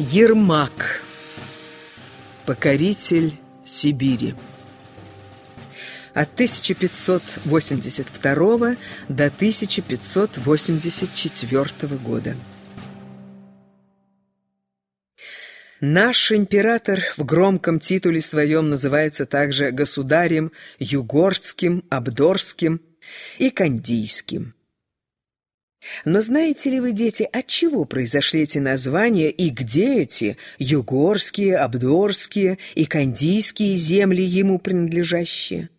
Ермак. Покоритель Сибири. От 1582 до 1584 года. Наш император в громком титуле своем называется также государем Югорским, Абдорским и Кандийским. Но знаете ли вы, дети, от чего произошли эти названия и где эти югорские, абдорские и кандийские земли ему принадлежащие?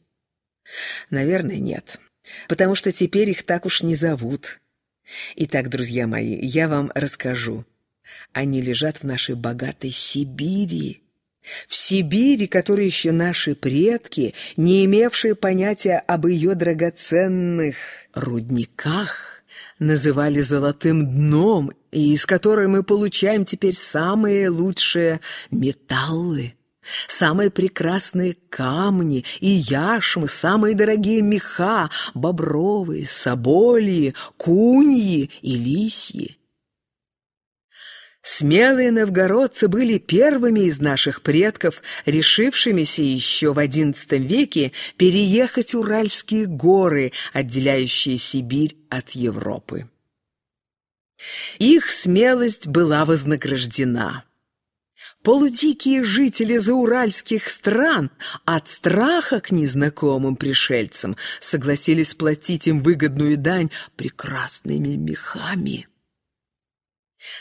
Наверное, нет, потому что теперь их так уж не зовут. Итак, друзья мои, я вам расскажу. Они лежат в нашей богатой Сибири. В Сибири, которой еще наши предки, не имевшие понятия об ее драгоценных рудниках, называли золотым дном, и из которой мы получаем теперь самые лучшие металлы, самые прекрасные камни и яшмы, самые дорогие меха, бобровые, собольи, куньи и лисьи. Смелые новгородцы были первыми из наших предков, решившимися еще в XI веке переехать Уральские горы, отделяющие Сибирь от Европы. Их смелость была вознаграждена. Полудикие жители зауральских стран от страха к незнакомым пришельцам согласились платить им выгодную дань прекрасными мехами.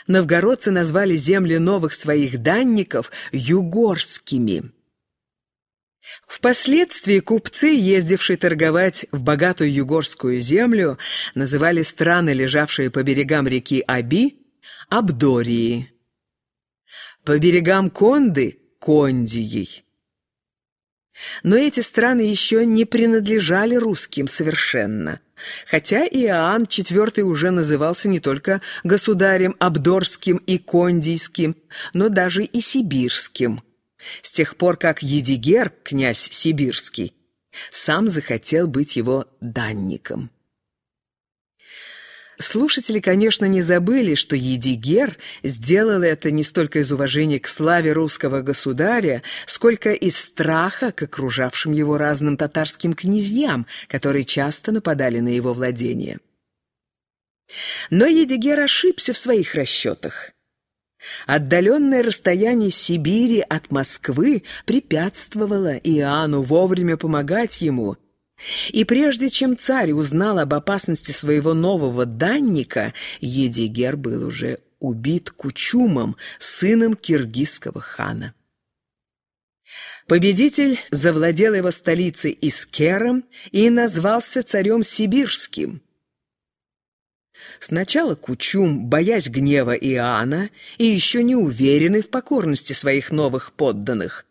Новгородцы назвали земли новых своих данников югорскими. Впоследствии купцы, ездившие торговать в богатую югорскую землю, называли страны, лежавшие по берегам реки Аби, Абдории. По берегам Конды – Кондией. Но эти страны еще не принадлежали русским совершенно – хотя Иоанн IV уже назывался не только государем Абдорским и Кондийским, но даже и Сибирским. С тех пор, как Едигер, князь Сибирский, сам захотел быть его данником. Слушатели, конечно, не забыли, что Едигер сделал это не столько из уважения к славе русского государя, сколько из страха к окружавшим его разным татарским князьям, которые часто нападали на его владения. Но Едигер ошибся в своих расчетах. Отдаленное расстояние Сибири от Москвы препятствовало Иоанну вовремя помогать ему – и прежде чем царь узнал об опасности своего нового данника, Едигер был уже убит Кучумом, сыном киргизского хана. Победитель завладел его столицей Искером и назвался царем Сибирским – Сначала Кучум, боясь гнева Иоанна и еще не уверенный в покорности своих новых подданных,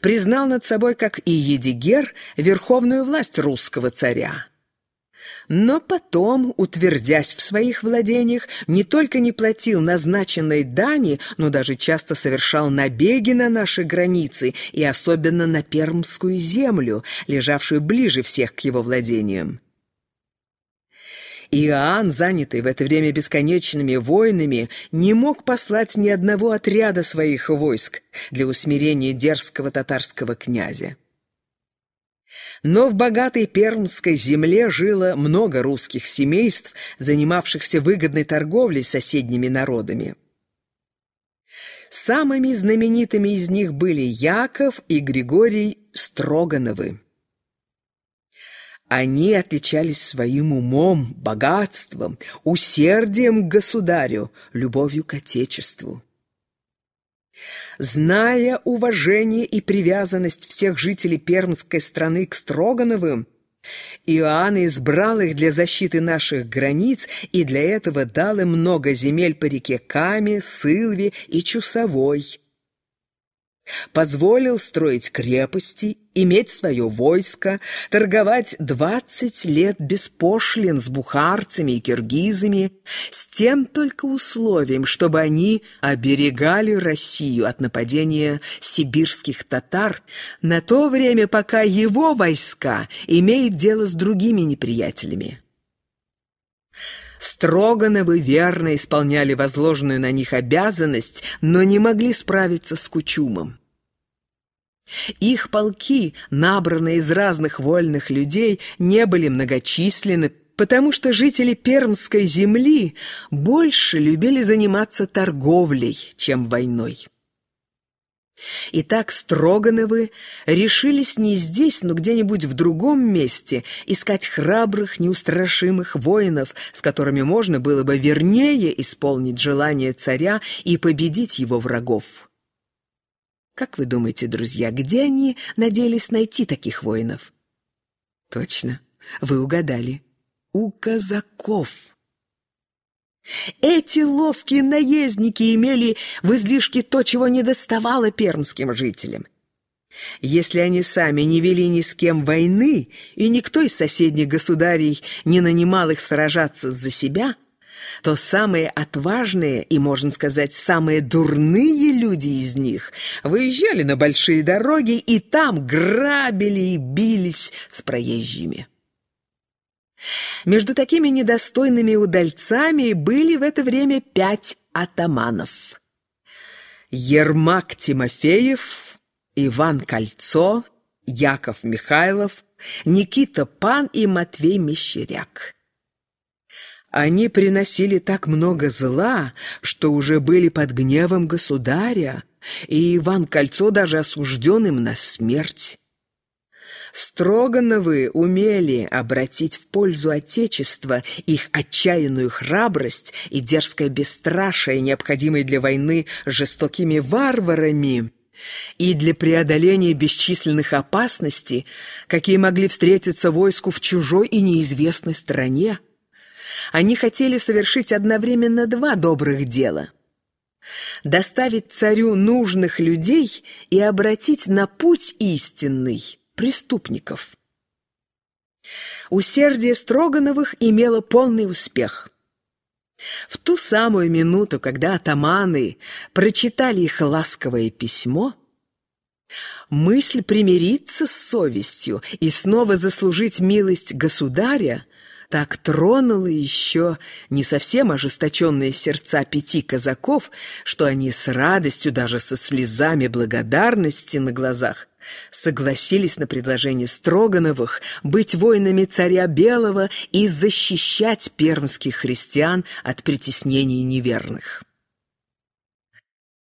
признал над собой, как и Едигер, верховную власть русского царя. Но потом, утвердясь в своих владениях, не только не платил назначенной дани, но даже часто совершал набеги на наши границы и особенно на Пермскую землю, лежавшую ближе всех к его владениям. Иоанн, занятый в это время бесконечными войнами, не мог послать ни одного отряда своих войск для усмирения дерзкого татарского князя. Но в богатой пермской земле жило много русских семейств, занимавшихся выгодной торговлей с соседними народами. Самыми знаменитыми из них были Яков и Григорий Строгановы. Они отличались своим умом, богатством, усердием к государю, любовью к отечеству. Зная уважение и привязанность всех жителей Пермской страны к Строгановым, Иоанн избрал их для защиты наших границ и для этого дал им много земель по реке Каме, Сылве и Чусовой, Позволил строить крепости, иметь свое войско, торговать двадцать лет без пошлин с бухарцами и киргизами, с тем только условием, чтобы они оберегали Россию от нападения сибирских татар на то время, пока его войска имеют дело с другими неприятелями. Строгановы верно исполняли возложенную на них обязанность, но не могли справиться с Кучумом. Их полки, набранные из разных вольных людей, не были многочисленны, потому что жители Пермской земли больше любили заниматься торговлей, чем войной. Итак, Строгановы решились не здесь, но где-нибудь в другом месте искать храбрых, неустрашимых воинов, с которыми можно было бы вернее исполнить желание царя и победить его врагов. Как вы думаете, друзья, где они надеялись найти таких воинов? Точно, вы угадали. У казаков. Эти ловкие наездники имели в излишке то, чего не доставало пермским жителям. Если они сами не вели ни с кем войны, и никто из соседних государей не нанимал их сражаться за себя, то самые отважные и, можно сказать, самые дурные люди из них выезжали на большие дороги и там грабили и бились с проезжими. Между такими недостойными удальцами были в это время пять атаманов. Ермак Тимофеев, Иван Кольцо, Яков Михайлов, Никита Пан и Матвей Мещеряк. Они приносили так много зла, что уже были под гневом государя, и Иван Кольцо даже осужден им на смерть. Строгановы умели обратить в пользу Отечества их отчаянную храбрость и дерзкое бесстрашие, необходимые для войны жестокими варварами, и для преодоления бесчисленных опасностей, какие могли встретиться войску в чужой и неизвестной стране. Они хотели совершить одновременно два добрых дела – доставить царю нужных людей и обратить на путь истинный – преступников. Усердие Строгановых имело полный успех. В ту самую минуту, когда атаманы прочитали их ласковое письмо, мысль примириться с совестью и снова заслужить милость государя так тронула еще не совсем ожесточенные сердца пяти казаков, что они с радостью, даже со слезами благодарности на глазах, согласились на предложение Строгановых быть воинами царя Белого и защищать пермских христиан от притеснений неверных.